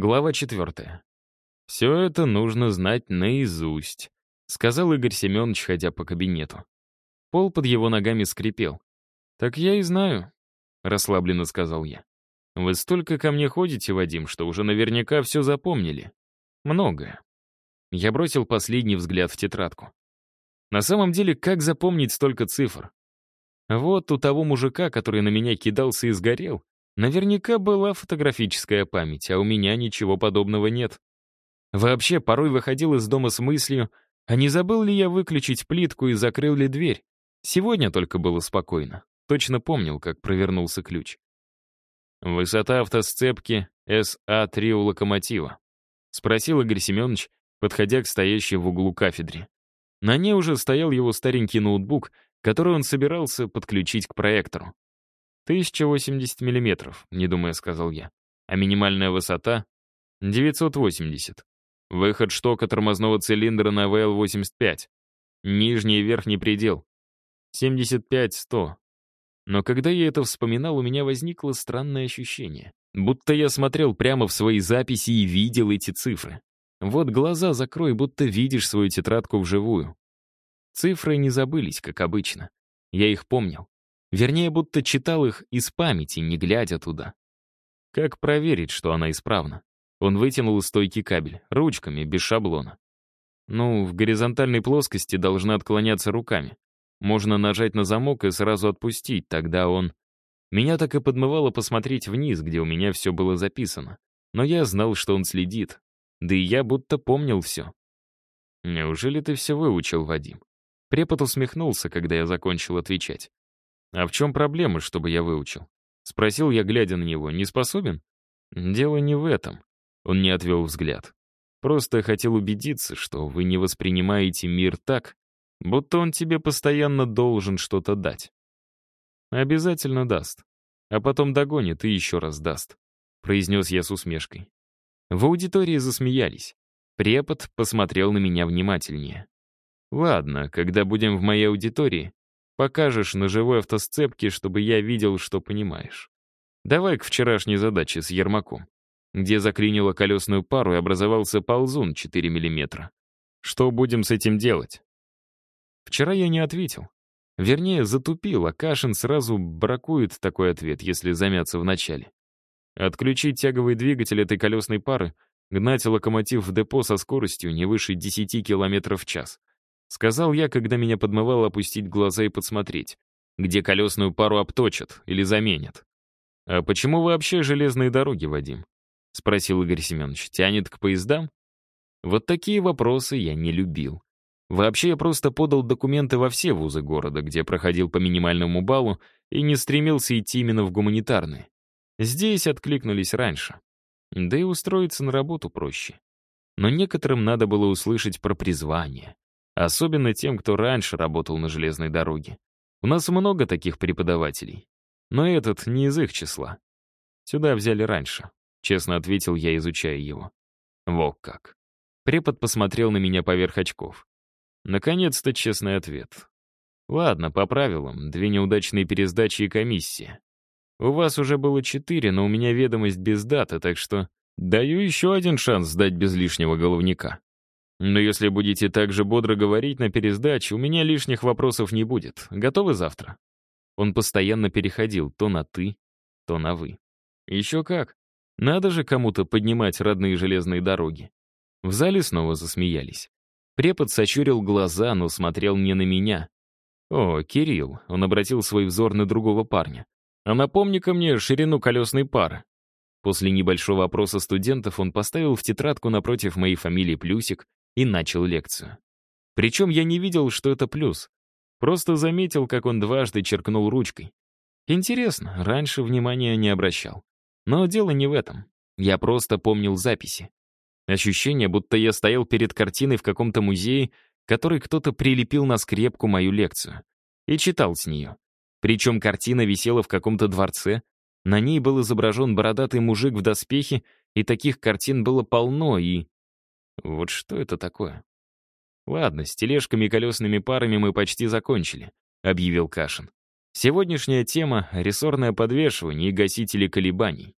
Глава четвертая. «Все это нужно знать наизусть», — сказал Игорь Семенович, ходя по кабинету. Пол под его ногами скрипел. «Так я и знаю», — расслабленно сказал я. «Вы столько ко мне ходите, Вадим, что уже наверняка все запомнили. Многое». Я бросил последний взгляд в тетрадку. На самом деле, как запомнить столько цифр? Вот у того мужика, который на меня кидался и сгорел, наверняка была фотографическая память, а у меня ничего подобного нет. Вообще, порой выходил из дома с мыслью, а не забыл ли я выключить плитку и закрыл ли дверь? Сегодня только было спокойно. Точно помнил, как провернулся ключ. «Высота автосцепки СА-3 у локомотива», — спросил Игорь Семенович, подходя к стоящей в углу кафедре. На ней уже стоял его старенький ноутбук, который он собирался подключить к проектору. 1080 миллиметров, не думая, сказал я. А минимальная высота — 980. Выход штока тормозного цилиндра на ВЛ-85. Нижний и верхний предел. 75-100. Но когда я это вспоминал, у меня возникло странное ощущение. Будто я смотрел прямо в свои записи и видел эти цифры. Вот глаза закрой, будто видишь свою тетрадку вживую. Цифры не забылись, как обычно. Я их помнил. Вернее, будто читал их из памяти, не глядя туда. Как проверить, что она исправна? Он вытянул из стойки кабель, ручками, без шаблона. Ну, в горизонтальной плоскости должна отклоняться руками. Можно нажать на замок и сразу отпустить, тогда он... Меня так и подмывало посмотреть вниз, где у меня все было записано. Но я знал, что он следит, да и я будто помнил все. «Неужели ты все выучил, Вадим?» Препод усмехнулся, когда я закончил отвечать. «А в чем проблема, чтобы я выучил?» Спросил я, глядя на него. «Не способен?» «Дело не в этом». Он не отвел взгляд. «Просто хотел убедиться, что вы не воспринимаете мир так, будто он тебе постоянно должен что-то дать». «Обязательно даст. А потом догонит и еще раз даст», — произнес я с усмешкой. В аудитории засмеялись. Препод посмотрел на меня внимательнее. «Ладно, когда будем в моей аудитории, покажешь на живой автосцепке, чтобы я видел, что понимаешь. Давай к вчерашней задаче с Ермаком, где заклинило колесную пару и образовался ползун 4 миллиметра. Что будем с этим делать?» Вчера я не ответил. Вернее, затупил, а Кашин сразу бракует такой ответ, если замяться в начале. Отключить тяговый двигатель этой колесной пары, гнать локомотив в депо со скоростью не выше 10 км в час. Сказал я, когда меня подмывало опустить глаза и подсмотреть, где колесную пару обточат или заменят. «А почему вообще железные дороги, Вадим?» — спросил Игорь Семенович. «Тянет к поездам?» Вот такие вопросы я не любил. Вообще, я просто подал документы во все вузы города, где проходил по минимальному баллу, и не стремился идти именно в гуманитарные. Здесь откликнулись раньше. Да и устроиться на работу проще. Но некоторым надо было услышать про призвание. Особенно тем, кто раньше работал на железной дороге. У нас много таких преподавателей. Но этот не из их числа. Сюда взяли раньше. Честно ответил я, изучая его. Во как. Препод посмотрел на меня поверх очков. Наконец-то честный ответ. Ладно, по правилам, две неудачные пересдачи и комиссия. У вас уже было четыре, но у меня ведомость без даты, так что даю еще один шанс сдать без лишнего головника. Но если будете так же бодро говорить на пересдаче, у меня лишних вопросов не будет. Готовы завтра?» Он постоянно переходил то на «ты», то на «вы». Еще как. Надо же кому-то поднимать родные железные дороги. В зале снова засмеялись. Препод сочурил глаза, но смотрел не на меня. «О, Кирилл», — он обратил свой взор на другого парня. А напомни-ка мне ширину колесной пары. После небольшого опроса студентов он поставил в тетрадку напротив моей фамилии плюсик и начал лекцию. Причем я не видел, что это плюс. Просто заметил, как он дважды черкнул ручкой. Интересно, раньше внимания не обращал. Но дело не в этом. Я просто помнил записи. Ощущение, будто я стоял перед картиной в каком-то музее, который кто-то прилепил на скрепку мою лекцию. И читал с нее. Причем картина висела в каком-то дворце, на ней был изображен бородатый мужик в доспехе, и таких картин было полно, и... Вот что это такое? Ладно, с тележками и колесными парами мы почти закончили, объявил Кашин. Сегодняшняя тема — рессорное подвешивание и гасители колебаний.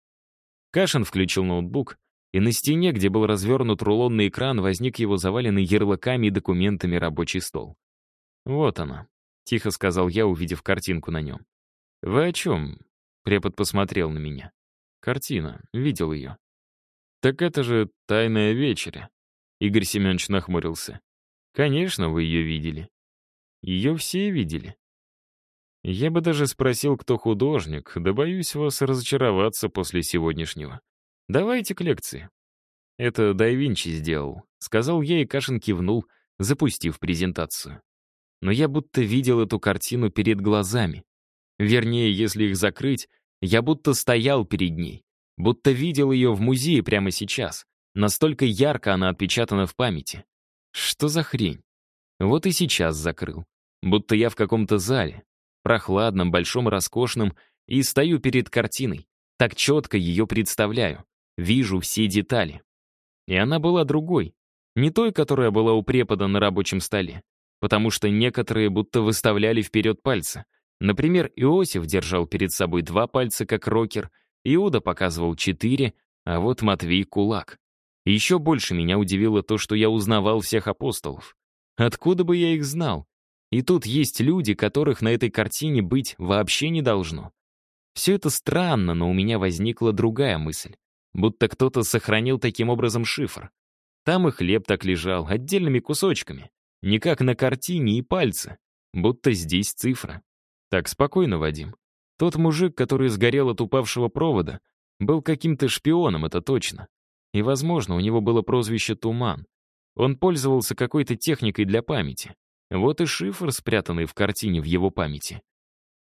Кашин включил ноутбук, и на стене, где был развернут рулонный экран, возник его заваленный ярлыками и документами рабочий стол. «Вот она», — тихо сказал я, увидев картинку на нем. «Вы о чем?» — препод посмотрел на меня. «Картина. Видел ее». «Так это же «Тайная вечеря». Игорь Семенович нахмурился. «Конечно, вы ее видели. Ее все видели. Я бы даже спросил, кто художник, да боюсь вас разочароваться после сегодняшнего. Давайте к лекции. Это Дай Винчи сделал, сказал я, и Кашин кивнул, запустив презентацию. Но я будто видел эту картину перед глазами. Вернее, если их закрыть, я будто стоял перед ней, будто видел ее в музее прямо сейчас. Настолько ярко она отпечатана в памяти. Что за хрень? Вот и сейчас закрыл. Будто я в каком-то зале, прохладном, большом роскошном, и стою перед картиной. Так четко ее представляю. Вижу все детали. И она была другой. Не той, которая была у препода на рабочем столе. Потому что некоторые будто выставляли вперед пальцы. Например, Иосиф держал перед собой два пальца, как рокер, Иуда показывал четыре, а вот Матвей — кулак. Еще больше меня удивило то, что я узнавал всех апостолов. Откуда бы я их знал? И тут есть люди, которых на этой картине быть вообще не должно. Все это странно, но у меня возникла другая мысль. Будто кто-то сохранил таким образом шифр. Там и хлеб так лежал, отдельными кусочками. Не как на картине и пальцы. Будто здесь цифра. Так, спокойно, Вадим. Тот мужик, который сгорел от упавшего провода, был каким-то шпионом, это точно. И, возможно, у него было прозвище «Туман». Он пользовался какой-то техникой для памяти. Вот и шифр, спрятанный в картине в его памяти.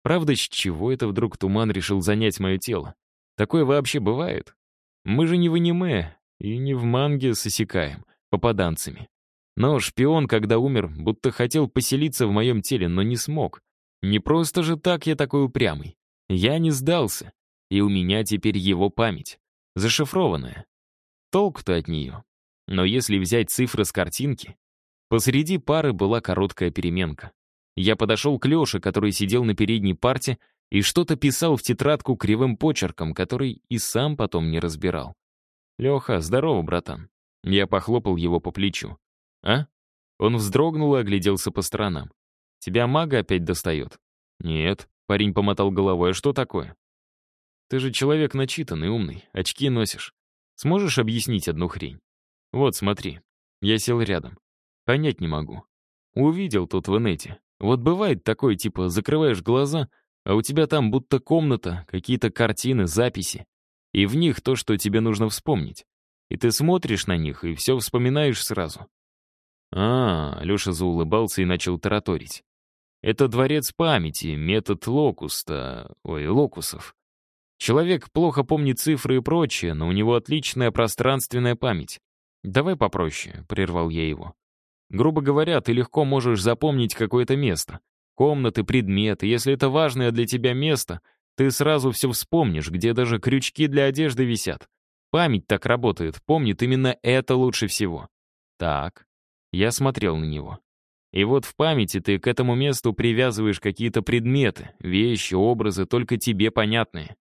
Правда, с чего это вдруг туман решил занять мое тело? Такое вообще бывает? Мы же не в аниме и не в манге сосекаем, попаданцами. Но шпион, когда умер, будто хотел поселиться в моем теле, но не смог. Не просто же так я такой упрямый. Я не сдался, и у меня теперь его память, зашифрованная. Толк-то от нее. Но если взять цифры с картинки, Посреди пары была короткая переменка. Я подошел к Леше, который сидел на передней парте и что-то писал в тетрадку кривым почерком, который и сам потом не разбирал. «Леха, здорово, братан». Я похлопал его по плечу. «А?» Он вздрогнул и огляделся по сторонам. «Тебя мага опять достает?» «Нет», — парень помотал головой. «А что такое?» «Ты же человек начитанный, умный, очки носишь. Сможешь объяснить одну хрень?» «Вот, смотри». Я сел рядом. Понять не могу. Увидел тут в инете. Вот бывает такое, типа, закрываешь глаза, а у тебя там будто комната, какие-то картины, записи. И в них то, что тебе нужно вспомнить. И ты смотришь на них, и все вспоминаешь сразу. А, Леша заулыбался и начал тараторить. Это дворец памяти, метод локуста, ой, локусов. Человек плохо помнит цифры и прочее, но у него отличная пространственная память. Давай попроще, прервал я его. Грубо говоря, ты легко можешь запомнить какое-то место. Комнаты, предметы. Если это важное для тебя место, ты сразу все вспомнишь, где даже крючки для одежды висят. Память так работает, помнит именно это лучше всего. Так. Я смотрел на него. И вот в памяти ты к этому месту привязываешь какие-то предметы, вещи, образы, только тебе понятные.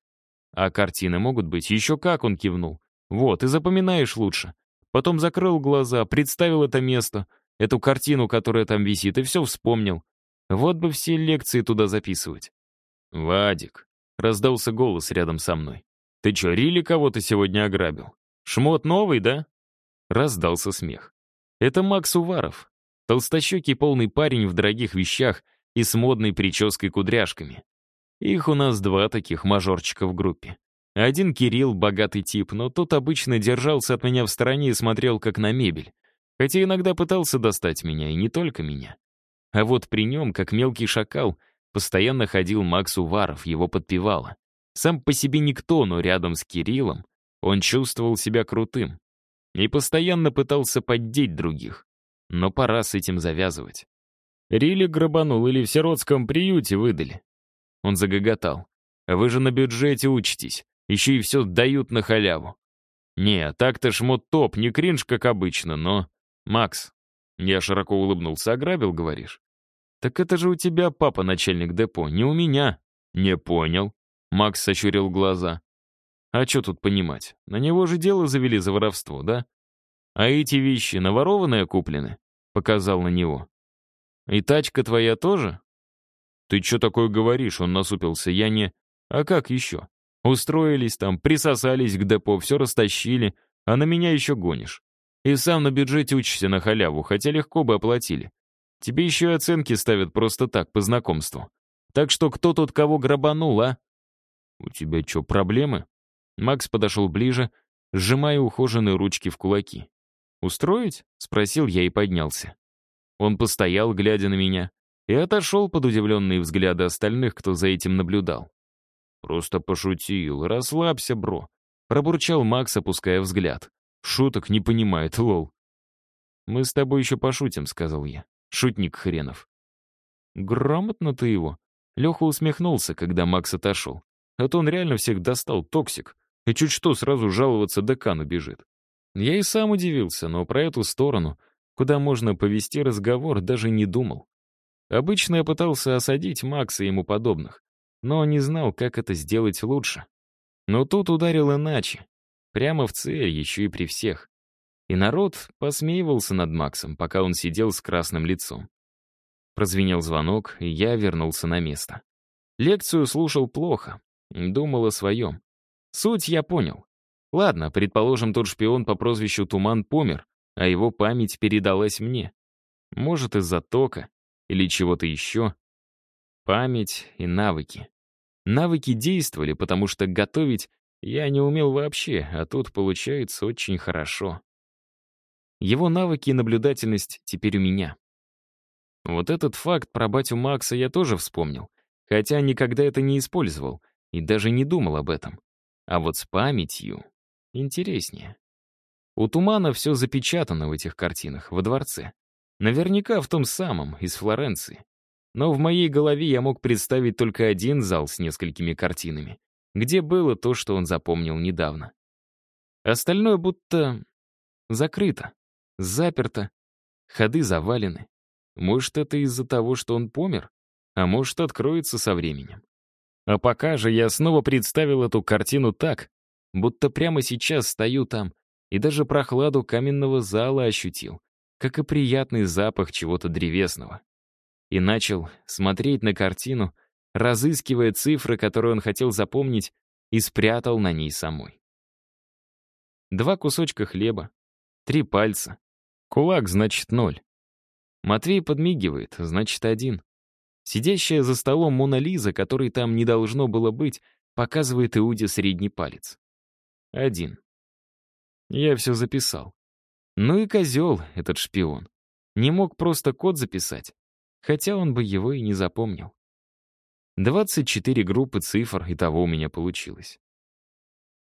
А картины могут быть еще как он кивнул. Вот, и запоминаешь лучше. Потом закрыл глаза, представил это место, эту картину, которая там висит, и все вспомнил. Вот бы все лекции туда записывать. «Вадик», — раздался голос рядом со мной. «Ты что, Рили кого-то сегодня ограбил? Шмот новый, да?» Раздался смех. «Это Макс Уваров, толстощекий полный парень в дорогих вещах и с модной прической кудряшками. Их у нас два таких мажорчика в группе. Один Кирилл, богатый тип, но тот обычно держался от меня в стороне и смотрел как на мебель. Хотя иногда пытался достать меня, и не только меня. А вот при нем, как мелкий шакал, постоянно ходил Макс Уваров, его подпевало. Сам по себе никто, но рядом с Кириллом он чувствовал себя крутым. И постоянно пытался поддеть других. Но пора с этим завязывать. Рили грабанул или в сиротском приюте выдали. Он загоготал. «Вы же на бюджете учитесь, еще и все дают на халяву». «Не, так-то шмот топ, не кринж, как обычно, но...» «Макс», — я широко улыбнулся, ограбил, говоришь? «Так это же у тебя папа начальник депо, не у меня». «Не понял». Макс сочурил глаза. А что тут понимать? На него же дело завели за воровство, да? А эти вещи наворованные куплены? Показал на него. И тачка твоя тоже? Ты что такое говоришь? Он насупился. Я не... А как еще? Устроились там, присосались к депо, все растащили, а на меня еще гонишь. И сам на бюджете учишься на халяву, хотя легко бы оплатили. Тебе еще и оценки ставят просто так, по знакомству. Так что кто тут кого грабанул, а? У тебя что, проблемы? Макс подошел ближе, сжимая ухоженные ручки в кулаки. «Устроить?» — спросил я и поднялся. Он постоял, глядя на меня, и отошел под удивленные взгляды остальных, кто за этим наблюдал. «Просто пошутил. Расслабься, бро», — пробурчал Макс, опуская взгляд. «Шуток не понимает, лол». «Мы с тобой еще пошутим», — сказал я. «Шутник хренов». «Грамотно ты его». Леха усмехнулся, когда Макс отошел. А то он реально всех достал, токсик. И чуть что сразу жаловаться декану бежит. Я и сам удивился, но про эту сторону, куда можно повести разговор, даже не думал. Обычно я пытался осадить Макса и ему подобных, но не знал, как это сделать лучше. Но тут ударил иначе. Прямо в цель, еще и при всех. И народ посмеивался над Максом, пока он сидел с красным лицом. Прозвенел звонок, и я вернулся на место. Лекцию слушал плохо, думал о своем. Суть я понял. Ладно, предположим, тот шпион по прозвищу Туман помер, а его память передалась мне. Может, из-за тока или чего-то еще. Память и навыки. Навыки действовали, потому что готовить я не умел вообще, а тут получается очень хорошо. Его навыки и наблюдательность теперь у меня. Вот этот факт про батю Макса я тоже вспомнил, хотя никогда это не использовал и даже не думал об этом. А вот с памятью интереснее. У Тумана все запечатано в этих картинах, во дворце. Наверняка в том самом, из Флоренции. Но в моей голове я мог представить только один зал с несколькими картинами, где было то, что он запомнил недавно. Остальное будто закрыто, заперто, ходы завалены. Может, это из-за того, что он помер? А может, откроется со временем. А пока же я снова представил эту картину так, будто прямо сейчас стою там и даже прохладу каменного зала ощутил, как и приятный запах чего-то древесного. И начал смотреть на картину, разыскивая цифры, которые он хотел запомнить, и спрятал на ней самой. Два кусочка хлеба, три пальца. Кулак, значит, ноль. Матвей подмигивает, значит, один. Сидящая за столом Мона Лиза, которой там не должно было быть, показывает Иуде средний палец. Один. Я все записал. Ну и козел этот шпион. Не мог просто код записать, хотя он бы его и не запомнил. 24 группы цифр, и того у меня получилось.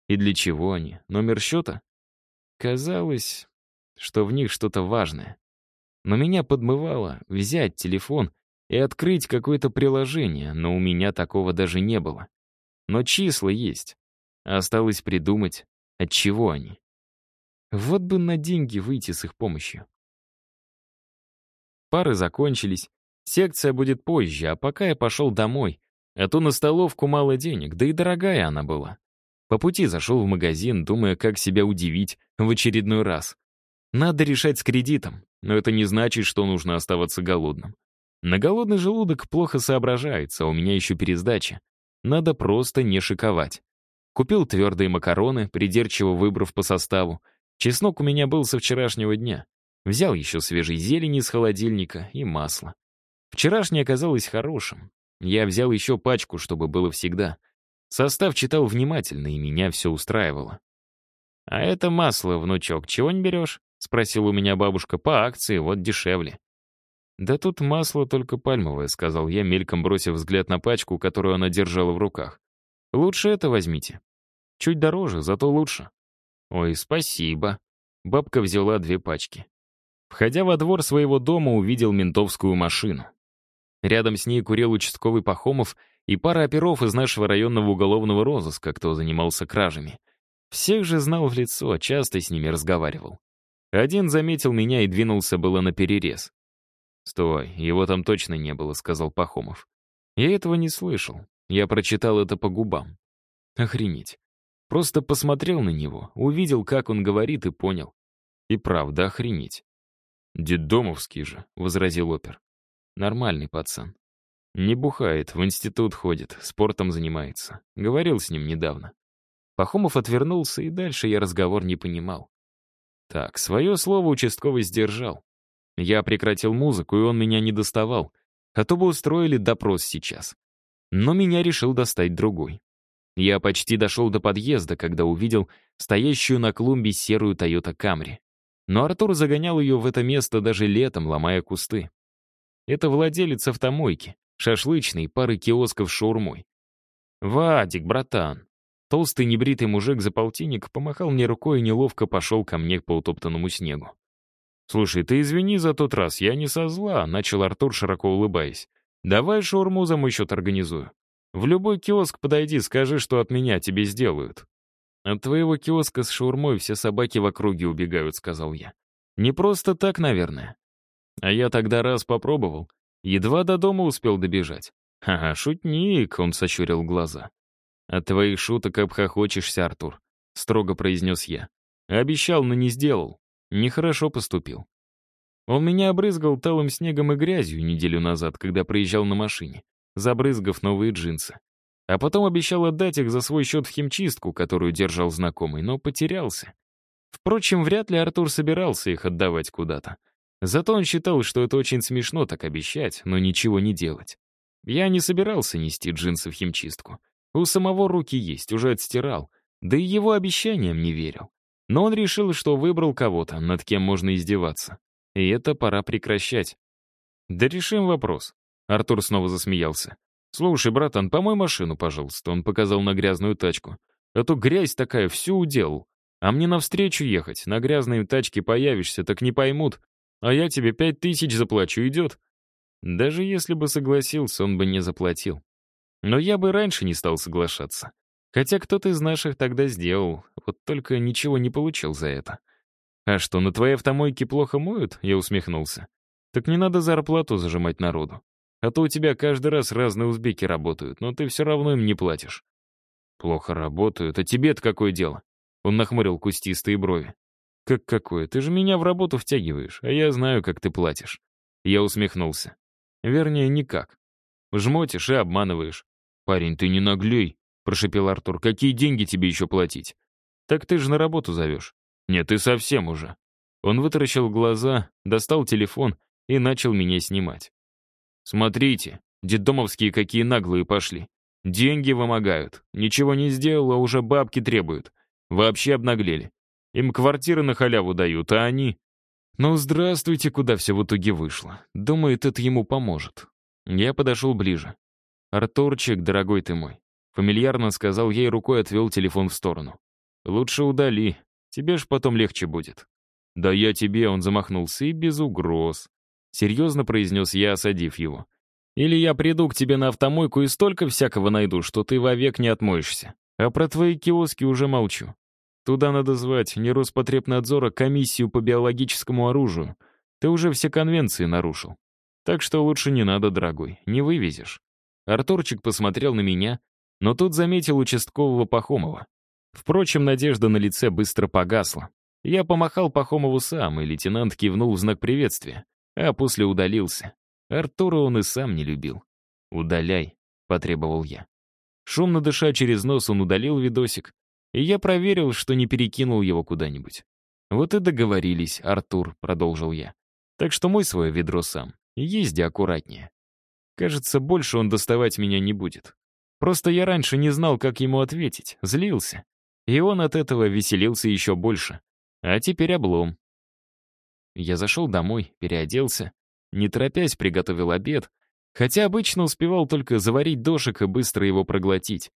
И для чего они? Номер счета? Казалось, что в них что-то важное. Но меня подмывало взять телефон и открыть какое-то приложение, но у меня такого даже не было. Но числа есть. Осталось придумать, от чего они. Вот бы на деньги выйти с их помощью. Пары закончились, секция будет позже, а пока я пошел домой, а то на столовку мало денег, да и дорогая она была. По пути зашел в магазин, думая, как себя удивить в очередной раз. Надо решать с кредитом, но это не значит, что нужно оставаться голодным. На голодный желудок плохо соображается, а у меня еще пересдача. Надо просто не шиковать. Купил твердые макароны, придирчиво выбрав по составу. Чеснок у меня был со вчерашнего дня. Взял еще свежей зелени из холодильника и масло. Вчерашнее оказалось хорошим. Я взял еще пачку, чтобы было всегда. Состав читал внимательно, и меня все устраивало. «А это масло, внучок, чего не берешь?» — спросила у меня бабушка. «По акции, вот дешевле». «Да тут масло только пальмовое», — сказал я, мельком бросив взгляд на пачку, которую она держала в руках. «Лучше это возьмите. Чуть дороже, зато лучше». «Ой, спасибо». Бабка взяла две пачки. Входя во двор своего дома, увидел ментовскую машину. Рядом с ней курил участковый Пахомов и пара оперов из нашего районного уголовного розыска, кто занимался кражами. Всех же знал в лицо, часто с ними разговаривал. Один заметил меня и двинулся было на перерез. «Стой, его там точно не было», — сказал Пахомов. Я этого не слышал. Я прочитал это по губам. Охренеть. Просто посмотрел на него, увидел, как он говорит, и понял. И правда, охренеть. «Деддомовский же», — возразил опер. «Нормальный пацан. Не бухает, в институт ходит, спортом занимается. Говорил с ним недавно». Пахомов отвернулся, и дальше я разговор не понимал. Так, свое слово участковый сдержал. Я прекратил музыку, и он меня не доставал, а то бы устроили допрос сейчас. Но меня решил достать другой. Я почти дошел до подъезда, когда увидел стоящую на клумбе серую Toyota Camry. Но Артур загонял ее в это место даже летом, ломая кусты. Это владелец автомойки, шашлычной, пары киосков шаурмой. «Вадик, братан!» Толстый небритый мужик за полтинник помахал мне рукой и неловко пошел ко мне по утоптанному снегу. «Слушай, ты извини за тот раз, я не со зла», — начал Артур, широко улыбаясь. «Давай шаурму за мой счет организую. В любой киоск подойди, скажи, что от меня тебе сделают». «От твоего киоска с шаурмой все собаки в округе убегают», — сказал я. «Не просто так, наверное». А я тогда раз попробовал. Едва до дома успел добежать. «Ха-ха, шутник», — он сощурил глаза. «От твоих шуток обхохочешься, Артур», — строго произнес я. «Обещал, но не сделал. Нехорошо поступил. Он меня обрызгал талым снегом и грязью неделю назад, когда приезжал на машине, забрызгав новые джинсы. А потом обещал отдать их за свой счет в химчистку, которую держал знакомый, но потерялся. Впрочем, вряд ли Артур собирался их отдавать куда-то. Зато он считал, что это очень смешно так обещать, но ничего не делать. Я не собирался нести джинсы в химчистку. У самого руки есть, уже отстирал. Да и его обещаниям не верил. Но он решил, что выбрал кого-то, над кем можно издеваться. И это пора прекращать. «Да решим вопрос». Артур снова засмеялся. «Слушай, братан, помой машину, пожалуйста», — он показал на грязную тачку. «А то грязь такая, всю уделал. А мне навстречу ехать, на грязной тачке появишься, так не поймут. А я тебе пять тысяч заплачу, идет?» Даже если бы согласился, он бы не заплатил. Но я бы раньше не стал соглашаться. Хотя кто-то из наших тогда сделал, вот только ничего не получил за это. «А что, на твоей автомойке плохо моют?» — я усмехнулся. «Так не надо зарплату зажимать народу. А то у тебя каждый раз разные узбеки работают, но ты все равно им не платишь». «Плохо работают, а тебе-то какое дело?» Он нахмурил кустистые брови. «Как какое? Ты же меня в работу втягиваешь, а я знаю, как ты платишь». Я усмехнулся. Вернее, никак. Жмотишь и обманываешь. «Парень, ты не наглей», — прошепел Артур. «Какие деньги тебе еще платить?» «Так ты же на работу зовешь». «Нет, ты совсем уже». Он вытаращил глаза, достал телефон и начал меня снимать. «Смотрите, детдомовские какие наглые пошли. Деньги вымогают. Ничего не сделал, а уже бабки требуют. Вообще обнаглели. Им квартиры на халяву дают, а они...» «Ну, здравствуйте, куда все в итоге вышло. Думает, это ему поможет». Я подошел ближе. «Артурчик, дорогой ты мой, Фамильярно сказал ей, рукой отвел телефон в сторону. «Лучше удали, тебе ж потом легче будет». «Да я тебе», — он замахнулся, и без угроз. Серьезно произнес я, осадив его. «Или я приду к тебе на автомойку и столько всякого найду, что ты вовек не отмоешься. А про твои киоски уже молчу. Туда надо звать не Роспотребнадзора, комиссию по биологическому оружию. Ты уже все конвенции нарушил. Так что лучше не надо, дорогой, не вывезешь». Артурчик посмотрел на меня, но тут заметил участкового Пахомова. Впрочем, надежда на лице быстро погасла. Я помахал Пахомову сам, и лейтенант кивнул в знак приветствия, а после удалился. Артура он и сам не любил. «Удаляй», — потребовал я. Шумно дыша через нос, он удалил видосик, и я проверил, что не перекинул его куда-нибудь. «Вот и договорились, Артур», — продолжил я. «Так что мой свое ведро сам. Езди аккуратнее. Кажется, больше он доставать меня не будет. Просто я раньше не знал, как ему ответить, злился. И он от этого веселился еще больше. А теперь облом. Я зашел домой, переоделся, не торопясь приготовил обед, хотя обычно успевал только заварить дошек и быстро его проглотить.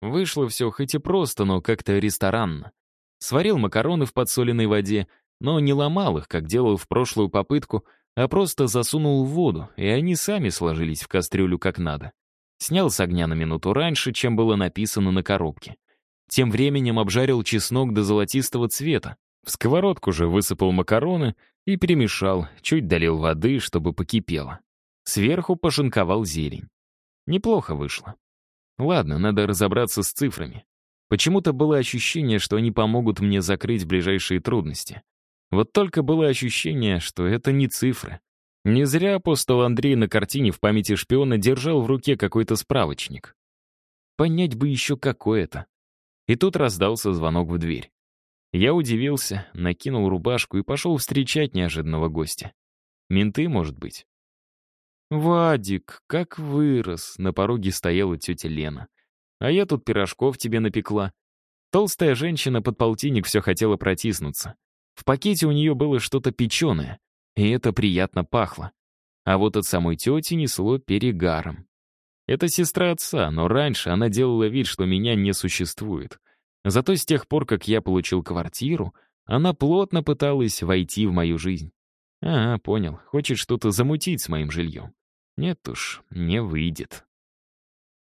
Вышло все хоть и просто, но как-то ресторанно. Сварил макароны в подсоленной воде, но не ломал их, как делал в прошлую попытку, а просто засунул в воду, и они сами сложились в кастрюлю как надо. Снял с огня на минуту раньше, чем было написано на коробке. Тем временем обжарил чеснок до золотистого цвета. В сковородку же высыпал макароны и перемешал, чуть долил воды, чтобы покипело. Сверху пошинковал зелень. Неплохо вышло. Ладно, надо разобраться с цифрами. Почему-то было ощущение, что они помогут мне закрыть ближайшие трудности. Вот только было ощущение, что это не цифры. Не зря апостол Андрей на картине в памяти шпиона держал в руке какой-то справочник. Понять бы еще какой это. И тут раздался звонок в дверь. Я удивился, накинул рубашку и пошел встречать неожиданного гостя. Менты, может быть. «Вадик, как вырос!» — на пороге стояла тетя Лена. «А я тут пирожков тебе напекла». Толстая женщина под полтинник все хотела протиснуться. В пакете у нее было что-то печеное, и это приятно пахло. А вот от самой тети несло перегаром. Это сестра отца, но раньше она делала вид, что меня не существует. Зато с тех пор, как я получил квартиру, она плотно пыталась войти в мою жизнь. А, понял, хочет что-то замутить с моим жильем. Нет уж, не выйдет.